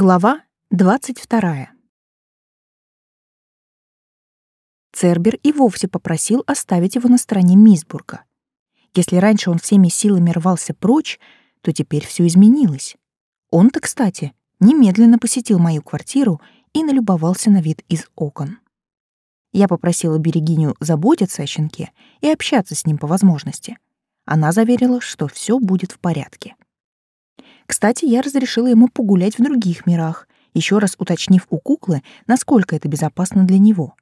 Глава 22. Цербер и вовсе попросил оставить его на стороне Мисбурга. Если раньше он всеми силами рвался прочь, то теперь все изменилось. Он-то, кстати, немедленно посетил мою квартиру и налюбовался на вид из окон. Я попросила Берегиню заботиться о щенке и общаться с ним по возможности. Она заверила, что все будет в порядке. Кстати, я разрешила ему погулять в других мирах, еще раз уточнив у куклы, насколько это безопасно для него.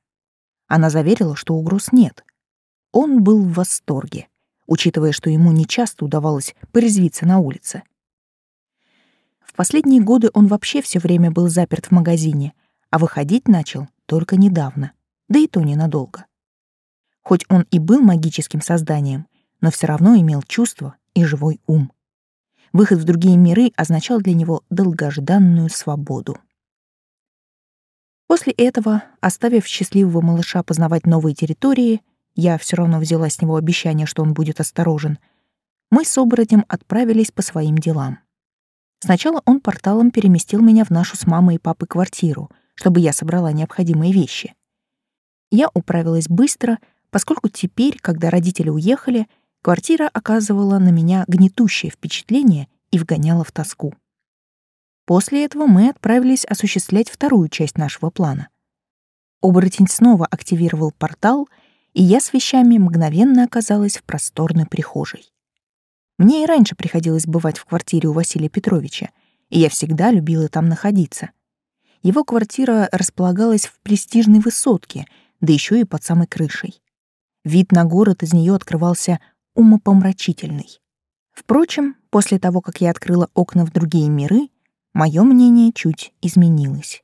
Она заверила, что угроз нет. Он был в восторге, учитывая, что ему нечасто удавалось порезвиться на улице. В последние годы он вообще все время был заперт в магазине, а выходить начал только недавно, да и то ненадолго. Хоть он и был магическим созданием, но все равно имел чувства и живой ум. Выход в другие миры означал для него долгожданную свободу. После этого, оставив счастливого малыша познавать новые территории, я все равно взяла с него обещание, что он будет осторожен, мы с оборотнем отправились по своим делам. Сначала он порталом переместил меня в нашу с мамой и папой квартиру, чтобы я собрала необходимые вещи. Я управилась быстро, поскольку теперь, когда родители уехали, Квартира оказывала на меня гнетущее впечатление и вгоняла в тоску. После этого мы отправились осуществлять вторую часть нашего плана. Оборотень снова активировал портал, и я с вещами мгновенно оказалась в просторной прихожей. Мне и раньше приходилось бывать в квартире у Василия Петровича, и я всегда любила там находиться. Его квартира располагалась в престижной высотке, да еще и под самой крышей. Вид на город из нее открывался умопомрачительный. Впрочем, после того, как я открыла окна в другие миры, мое мнение чуть изменилось.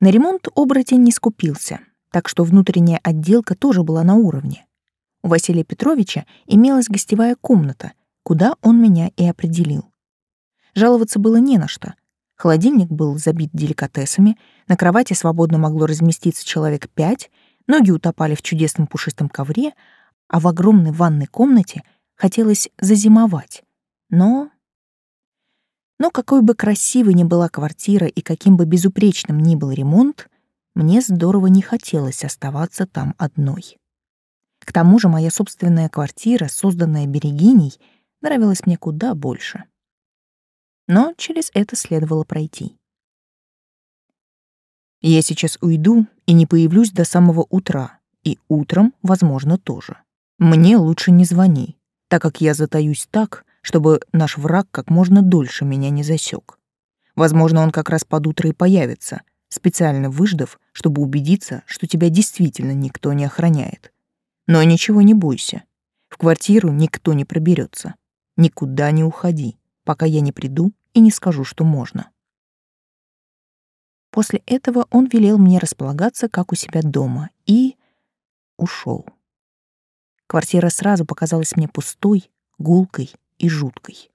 На ремонт оборотень не скупился, так что внутренняя отделка тоже была на уровне. У Василия Петровича имелась гостевая комната, куда он меня и определил. Жаловаться было не на что. Холодильник был забит деликатесами, на кровати свободно могло разместиться человек пять, ноги утопали в чудесном пушистом ковре, а в огромной ванной комнате хотелось зазимовать. Но... Но какой бы красивой ни была квартира и каким бы безупречным ни был ремонт, мне здорово не хотелось оставаться там одной. К тому же моя собственная квартира, созданная Берегиней, нравилась мне куда больше. Но через это следовало пройти. Я сейчас уйду и не появлюсь до самого утра, и утром, возможно, тоже. Мне лучше не звони, так как я затаюсь так, чтобы наш враг как можно дольше меня не засек. Возможно, он как раз под утро и появится, специально выждав, чтобы убедиться, что тебя действительно никто не охраняет. Но ничего не бойся. В квартиру никто не проберется. Никуда не уходи, пока я не приду и не скажу, что можно. После этого он велел мне располагаться, как у себя дома, и ушел. Квартира сразу показалась мне пустой, гулкой и жуткой.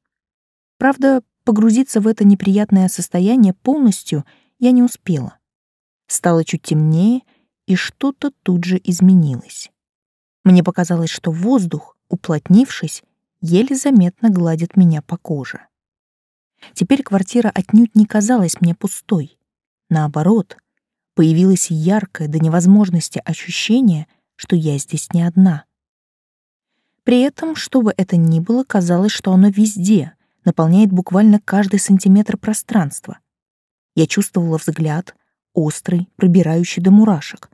Правда, погрузиться в это неприятное состояние полностью я не успела. Стало чуть темнее, и что-то тут же изменилось. Мне показалось, что воздух, уплотнившись, еле заметно гладит меня по коже. Теперь квартира отнюдь не казалась мне пустой. Наоборот, появилось яркое до невозможности ощущение, что я здесь не одна. При этом, что бы это ни было, казалось, что оно везде, наполняет буквально каждый сантиметр пространства. Я чувствовала взгляд, острый, пробирающий до мурашек.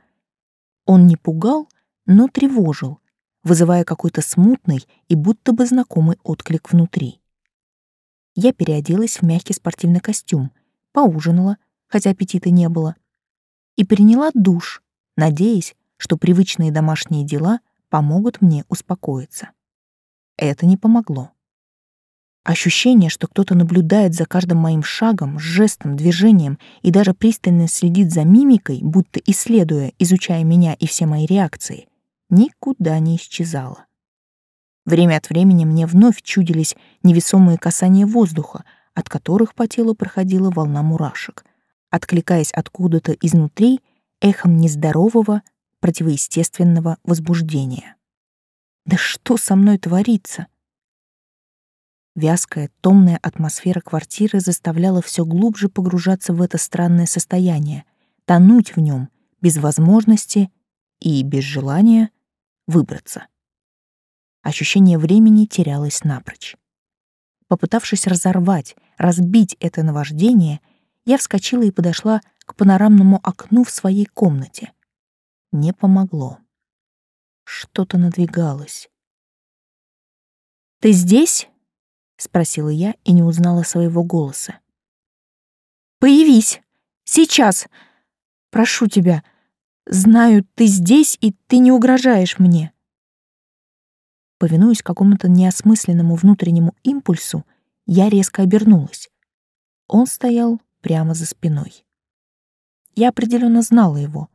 Он не пугал, но тревожил, вызывая какой-то смутный и будто бы знакомый отклик внутри. Я переоделась в мягкий спортивный костюм, поужинала, хотя аппетита не было, и приняла душ, надеясь, что привычные домашние дела — помогут мне успокоиться. Это не помогло. Ощущение, что кто-то наблюдает за каждым моим шагом, жестом, движением и даже пристально следит за мимикой, будто исследуя, изучая меня и все мои реакции, никуда не исчезало. Время от времени мне вновь чудились невесомые касания воздуха, от которых по телу проходила волна мурашек, откликаясь откуда-то изнутри эхом нездорового, противоестественного возбуждения. Да что со мной творится? Вязкая, томная атмосфера квартиры заставляла все глубже погружаться в это странное состояние, тонуть в нем, без возможности и без желания выбраться. Ощущение времени терялось напрочь. Попытавшись разорвать, разбить это наваждение, я вскочила и подошла к панорамному окну в своей комнате. Не помогло. Что-то надвигалось. «Ты здесь?» — спросила я и не узнала своего голоса. «Появись! Сейчас! Прошу тебя! Знаю, ты здесь, и ты не угрожаешь мне!» Повинуясь какому-то неосмысленному внутреннему импульсу, я резко обернулась. Он стоял прямо за спиной. Я определенно знала его,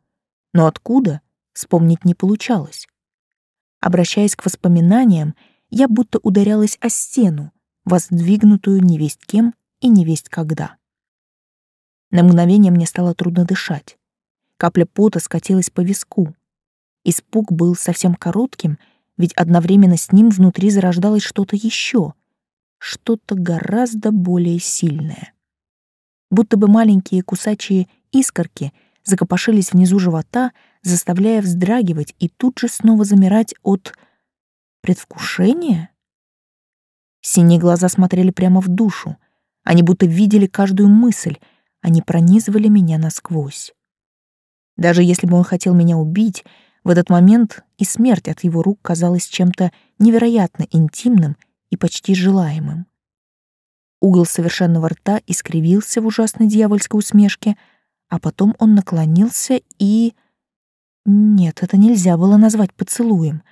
но откуда, вспомнить не получалось. Обращаясь к воспоминаниям, я будто ударялась о стену, воздвигнутую невесть кем и невесть когда. На мгновение мне стало трудно дышать. Капля пота скатилась по виску. Испуг был совсем коротким, ведь одновременно с ним внутри зарождалось что-то еще, что-то гораздо более сильное. Будто бы маленькие кусачие искорки закопошились внизу живота, заставляя вздрагивать и тут же снова замирать от предвкушения. Синие глаза смотрели прямо в душу. Они будто видели каждую мысль, они пронизывали меня насквозь. Даже если бы он хотел меня убить, в этот момент и смерть от его рук казалась чем-то невероятно интимным и почти желаемым. Угол совершенного рта искривился в ужасной дьявольской усмешке, а потом он наклонился и... Нет, это нельзя было назвать поцелуем.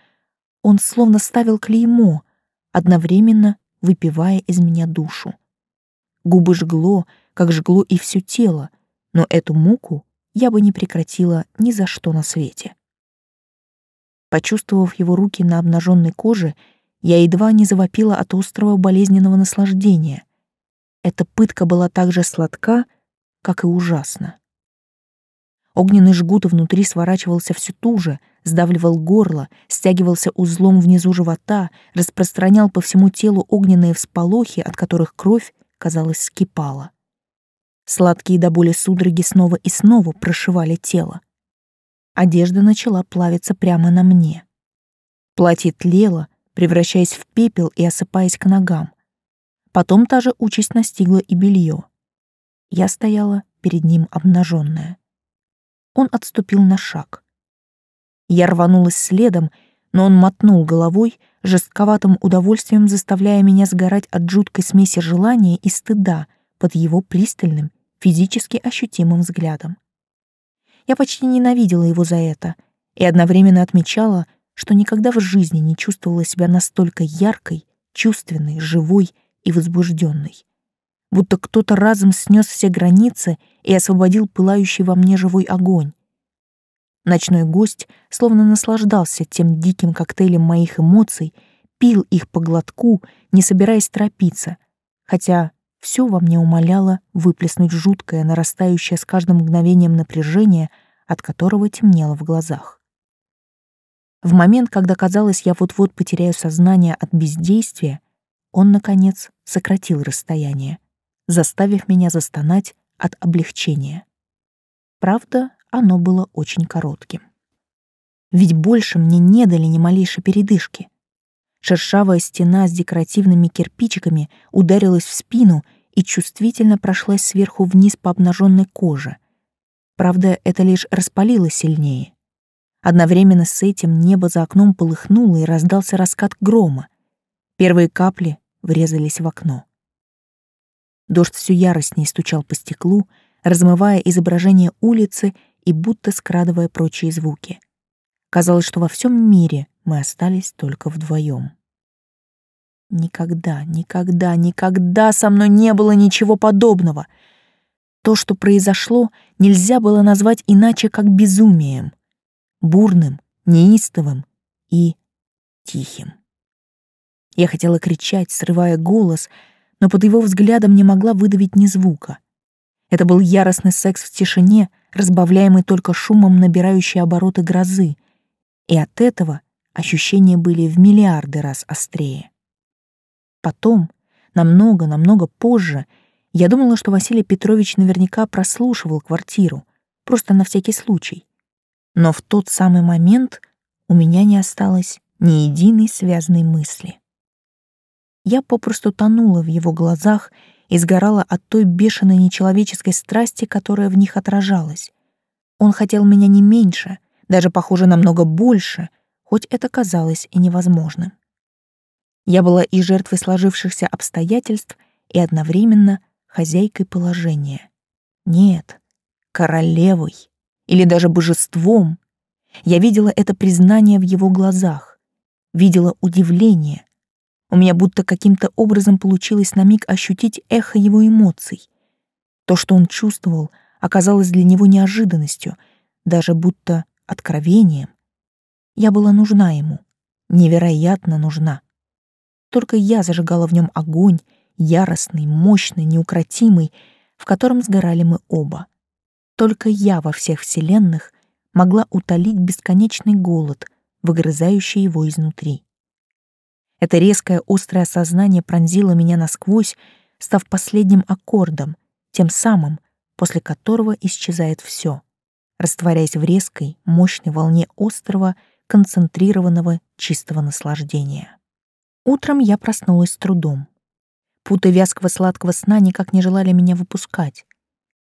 Он словно ставил клеймо, одновременно выпивая из меня душу. Губы жгло, как жгло и все тело, но эту муку я бы не прекратила ни за что на свете. Почувствовав его руки на обнаженной коже, я едва не завопила от острого болезненного наслаждения. Эта пытка была так же сладка, как и ужасна. Огненный жгут внутри сворачивался все туже, сдавливал горло, стягивался узлом внизу живота, распространял по всему телу огненные всполохи, от которых кровь, казалось, скипала. Сладкие до боли судороги снова и снова прошивали тело. Одежда начала плавиться прямо на мне. Платье тлело, превращаясь в пепел и осыпаясь к ногам. Потом та же участь настигла и белье. Я стояла перед ним обнаженная. Он отступил на шаг. Я рванулась следом, но он мотнул головой, жестковатым удовольствием заставляя меня сгорать от жуткой смеси желания и стыда под его пристальным, физически ощутимым взглядом. Я почти ненавидела его за это и одновременно отмечала, что никогда в жизни не чувствовала себя настолько яркой, чувственной, живой и возбужденной. Будто кто-то разом снес все границы и освободил пылающий во мне живой огонь. Ночной гость словно наслаждался тем диким коктейлем моих эмоций, пил их по глотку, не собираясь торопиться, хотя все во мне умоляло выплеснуть жуткое, нарастающее с каждым мгновением напряжение, от которого темнело в глазах. В момент, когда казалось, я вот-вот потеряю сознание от бездействия, он, наконец, сократил расстояние, заставив меня застонать от облегчения. Правда, оно было очень коротким. Ведь больше мне не дали ни малейшей передышки. Шершавая стена с декоративными кирпичиками ударилась в спину и чувствительно прошлась сверху вниз по обнаженной коже. Правда, это лишь распалило сильнее. Одновременно с этим небо за окном полыхнуло и раздался раскат грома. Первые капли врезались в окно. Дождь все яростнее стучал по стеклу, размывая изображение улицы и будто скрадывая прочие звуки. Казалось, что во всем мире мы остались только вдвоем. Никогда, никогда, никогда со мной не было ничего подобного. То, что произошло, нельзя было назвать иначе, как безумием. Бурным, неистовым и тихим. Я хотела кричать, срывая голос, но под его взглядом не могла выдавить ни звука. Это был яростный секс в тишине, разбавляемый только шумом набирающей обороты грозы, и от этого ощущения были в миллиарды раз острее. Потом, намного-намного позже, я думала, что Василий Петрович наверняка прослушивал квартиру, просто на всякий случай. Но в тот самый момент у меня не осталось ни единой связанной мысли. Я попросту тонула в его глазах и сгорала от той бешеной нечеловеческой страсти, которая в них отражалась. Он хотел меня не меньше, даже, похоже, намного больше, хоть это казалось и невозможным. Я была и жертвой сложившихся обстоятельств, и одновременно хозяйкой положения. Нет, королевой или даже божеством. Я видела это признание в его глазах, видела удивление. У меня будто каким-то образом получилось на миг ощутить эхо его эмоций. То, что он чувствовал, оказалось для него неожиданностью, даже будто откровением. Я была нужна ему, невероятно нужна. Только я зажигала в нем огонь, яростный, мощный, неукротимый, в котором сгорали мы оба. Только я во всех вселенных могла утолить бесконечный голод, выгрызающий его изнутри. Это резкое острое сознание пронзило меня насквозь, став последним аккордом, тем самым, после которого исчезает все, растворяясь в резкой, мощной волне острого, концентрированного, чистого наслаждения. Утром я проснулась с трудом. Путы вязкого сладкого сна никак не желали меня выпускать.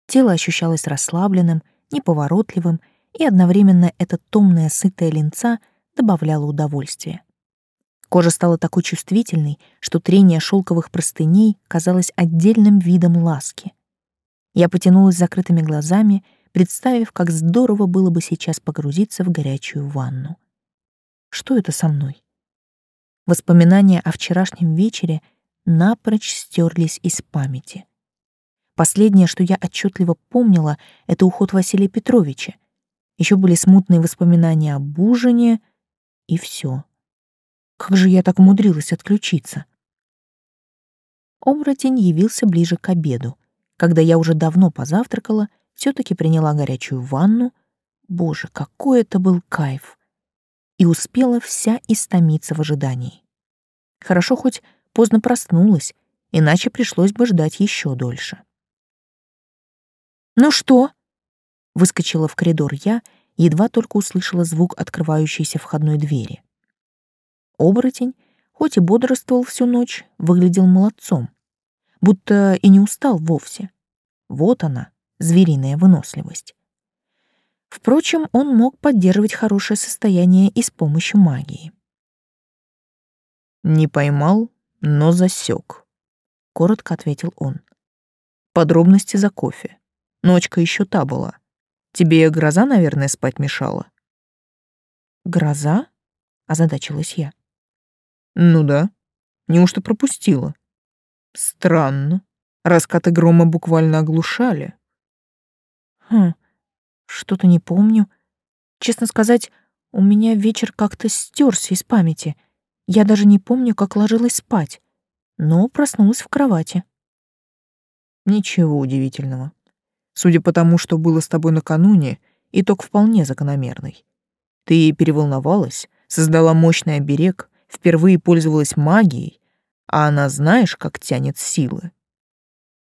Тело ощущалось расслабленным, неповоротливым, и одновременно эта томная, сытая линца добавляла удовольствия. Кожа стала такой чувствительной, что трение шелковых простыней казалось отдельным видом ласки. Я потянулась закрытыми глазами, представив, как здорово было бы сейчас погрузиться в горячую ванну. Что это со мной? Воспоминания о вчерашнем вечере напрочь стерлись из памяти. Последнее, что я отчетливо помнила, это уход Василия Петровича. Еще были смутные воспоминания об ужине, и все. Как же я так умудрилась отключиться? Оборотень явился ближе к обеду, когда я уже давно позавтракала, все таки приняла горячую ванну. Боже, какой это был кайф! И успела вся истомиться в ожидании. Хорошо хоть поздно проснулась, иначе пришлось бы ждать еще дольше. «Ну что?» Выскочила в коридор я, едва только услышала звук открывающейся входной двери. Оборотень, хоть и бодрствовал всю ночь, выглядел молодцом, будто и не устал вовсе. Вот она, звериная выносливость. Впрочем, он мог поддерживать хорошее состояние и с помощью магии. «Не поймал, но засек», — коротко ответил он. «Подробности за кофе. Ночка еще та была. Тебе гроза, наверное, спать мешала. Гроза? озадачилась я. Ну да. Неужто пропустила? Странно. Раскаты грома буквально оглушали. Хм, что-то не помню. Честно сказать, у меня вечер как-то стерся из памяти. Я даже не помню, как ложилась спать, но проснулась в кровати. Ничего удивительного. Судя по тому, что было с тобой накануне, итог вполне закономерный. Ты переволновалась, создала мощный оберег, впервые пользовалась магией, а она знаешь, как тянет силы.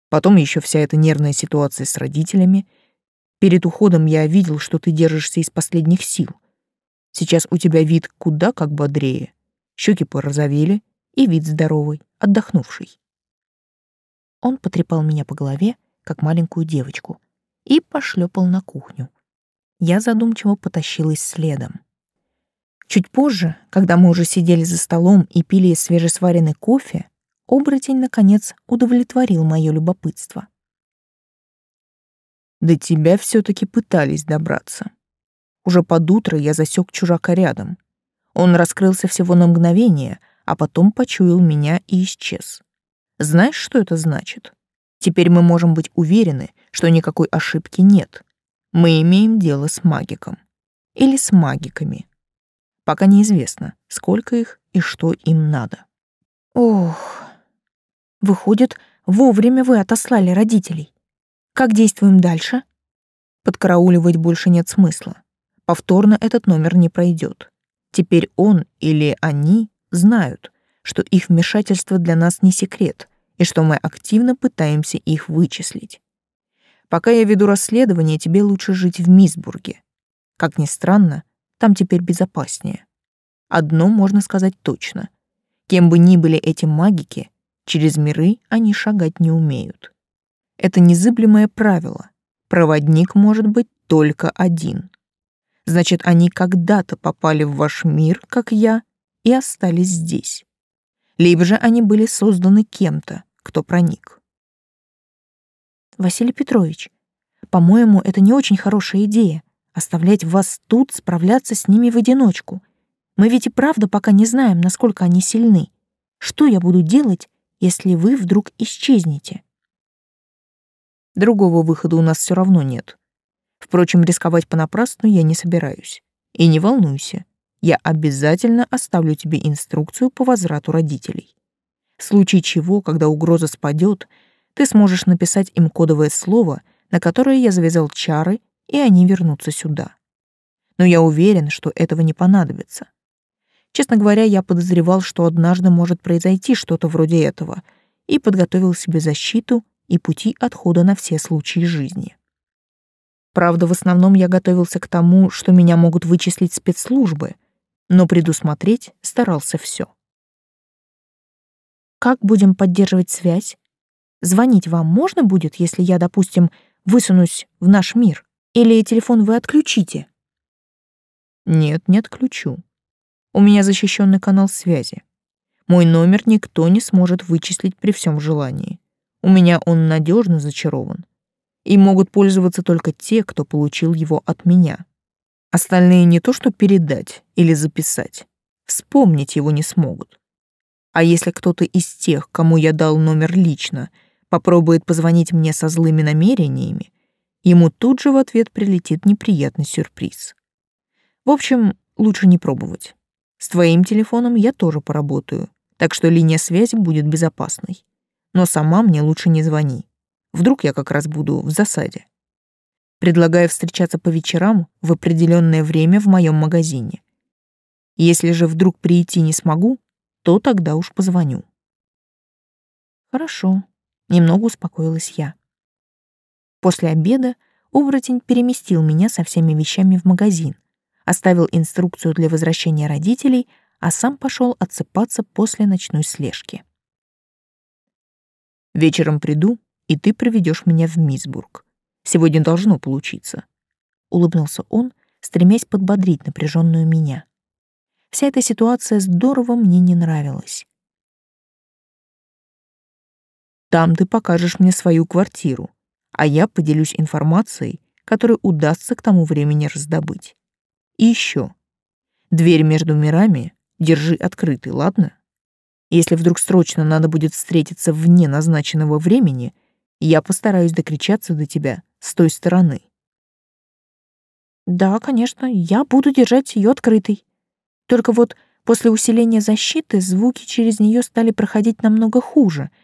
Потом еще вся эта нервная ситуация с родителями. Перед уходом я видел, что ты держишься из последних сил. Сейчас у тебя вид куда как бодрее. Щеки порозовели, и вид здоровый, отдохнувший. Он потрепал меня по голове, как маленькую девочку, и пошлепал на кухню. Я задумчиво потащилась следом. Чуть позже, когда мы уже сидели за столом и пили свежесваренный кофе, оборотень, наконец, удовлетворил мое любопытство. До тебя все таки пытались добраться. Уже под утро я засек чужака рядом. Он раскрылся всего на мгновение, а потом почуял меня и исчез. Знаешь, что это значит? Теперь мы можем быть уверены, что никакой ошибки нет. Мы имеем дело с магиком. Или с магиками. Пока неизвестно, сколько их и что им надо. Ох, выходит, вовремя вы отослали родителей. Как действуем дальше? Подкарауливать больше нет смысла. Повторно этот номер не пройдет. Теперь он или они знают, что их вмешательство для нас не секрет — и что мы активно пытаемся их вычислить. Пока я веду расследование, тебе лучше жить в Мисбурге. Как ни странно, там теперь безопаснее. Одно можно сказать точно. Кем бы ни были эти магики, через миры они шагать не умеют. Это незыблемое правило. Проводник может быть только один. Значит, они когда-то попали в ваш мир, как я, и остались здесь. Либо же они были созданы кем-то, кто проник. Василий Петрович, по-моему, это не очень хорошая идея — оставлять вас тут, справляться с ними в одиночку. Мы ведь и правда пока не знаем, насколько они сильны. Что я буду делать, если вы вдруг исчезнете? Другого выхода у нас все равно нет. Впрочем, рисковать понапрасну я не собираюсь. И не волнуйся, я обязательно оставлю тебе инструкцию по возврату родителей. В случае чего, когда угроза спадет, ты сможешь написать им кодовое слово, на которое я завязал чары, и они вернутся сюда. Но я уверен, что этого не понадобится. Честно говоря, я подозревал, что однажды может произойти что-то вроде этого, и подготовил себе защиту и пути отхода на все случаи жизни. Правда, в основном я готовился к тому, что меня могут вычислить спецслужбы, но предусмотреть старался все. Как будем поддерживать связь? Звонить вам можно будет, если я, допустим, высунусь в наш мир? Или телефон вы отключите? Нет, не отключу. У меня защищенный канал связи. Мой номер никто не сможет вычислить при всем желании. У меня он надежно зачарован. И могут пользоваться только те, кто получил его от меня. Остальные не то что передать или записать, вспомнить его не смогут. А если кто-то из тех, кому я дал номер лично, попробует позвонить мне со злыми намерениями, ему тут же в ответ прилетит неприятный сюрприз. В общем, лучше не пробовать. С твоим телефоном я тоже поработаю, так что линия связи будет безопасной. Но сама мне лучше не звони. Вдруг я как раз буду в засаде. Предлагаю встречаться по вечерам в определенное время в моем магазине. Если же вдруг прийти не смогу, то тогда уж позвоню. Хорошо, Немного успокоилась я. После обеда оборотень переместил меня со всеми вещами в магазин, оставил инструкцию для возвращения родителей, а сам пошел отсыпаться после ночной слежки. «Вечером приду, и ты проведешь меня в Мисбург. Сегодня должно получиться», — улыбнулся он, стремясь подбодрить напряженную меня. Вся эта ситуация здорово мне не нравилась. Там ты покажешь мне свою квартиру, а я поделюсь информацией, которую удастся к тому времени раздобыть. И еще. Дверь между мирами держи открытой, ладно? Если вдруг срочно надо будет встретиться вне назначенного времени, я постараюсь докричаться до тебя с той стороны. Да, конечно, я буду держать ее открытой. Только вот после усиления защиты звуки через нее стали проходить намного хуже —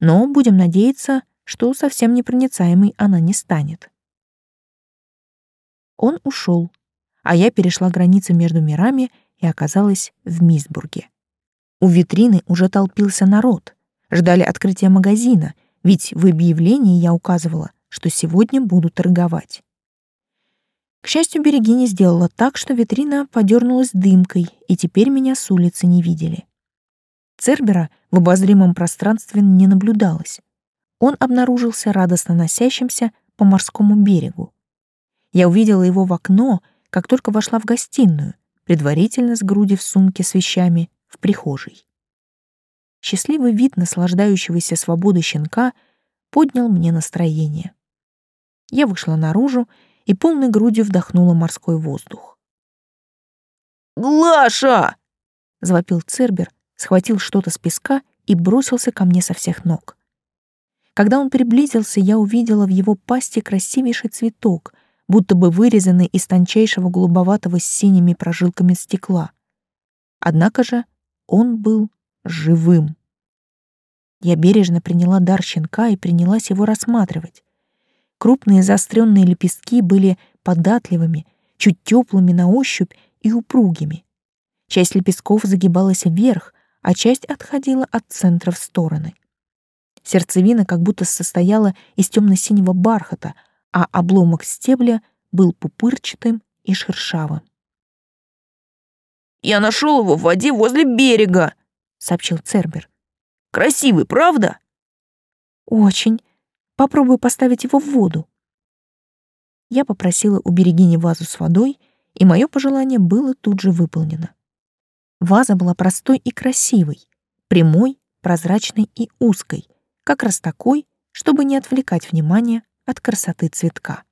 но будем надеяться, что совсем непроницаемой она не станет. Он ушел, а я перешла границу между мирами и оказалась в Мисбурге. У витрины уже толпился народ, ждали открытия магазина, ведь в объявлении я указывала, что сегодня буду торговать. К счастью, Берегиня сделала так, что витрина подернулась дымкой, и теперь меня с улицы не видели. Цербера в обозримом пространстве не наблюдалось. Он обнаружился радостно носящимся по морскому берегу. Я увидела его в окно, как только вошла в гостиную, предварительно сгрудив сумки с вещами в прихожей. Счастливый вид наслаждающегося свободой щенка поднял мне настроение. Я вышла наружу и полной грудью вдохнула морской воздух. «Глаша!» — завопил Цербер, схватил что-то с песка и бросился ко мне со всех ног. Когда он приблизился, я увидела в его пасти красивейший цветок, будто бы вырезанный из тончайшего голубоватого с синими прожилками стекла. Однако же он был живым. Я бережно приняла дар щенка и принялась его рассматривать. Крупные заостренные лепестки были податливыми, чуть теплыми на ощупь и упругими. Часть лепестков загибалась вверх, а часть отходила от центра в стороны. Сердцевина как будто состояла из темно-синего бархата, а обломок стебля был пупырчатым и шершавым. «Я нашел его в воде возле берега», — сообщил Цербер. «Красивый, правда?» «Очень. Попробуй поставить его в воду». Я попросила у Берегини вазу с водой, и мое пожелание было тут же выполнено. Ваза была простой и красивой, прямой, прозрачной и узкой, как раз такой, чтобы не отвлекать внимание от красоты цветка.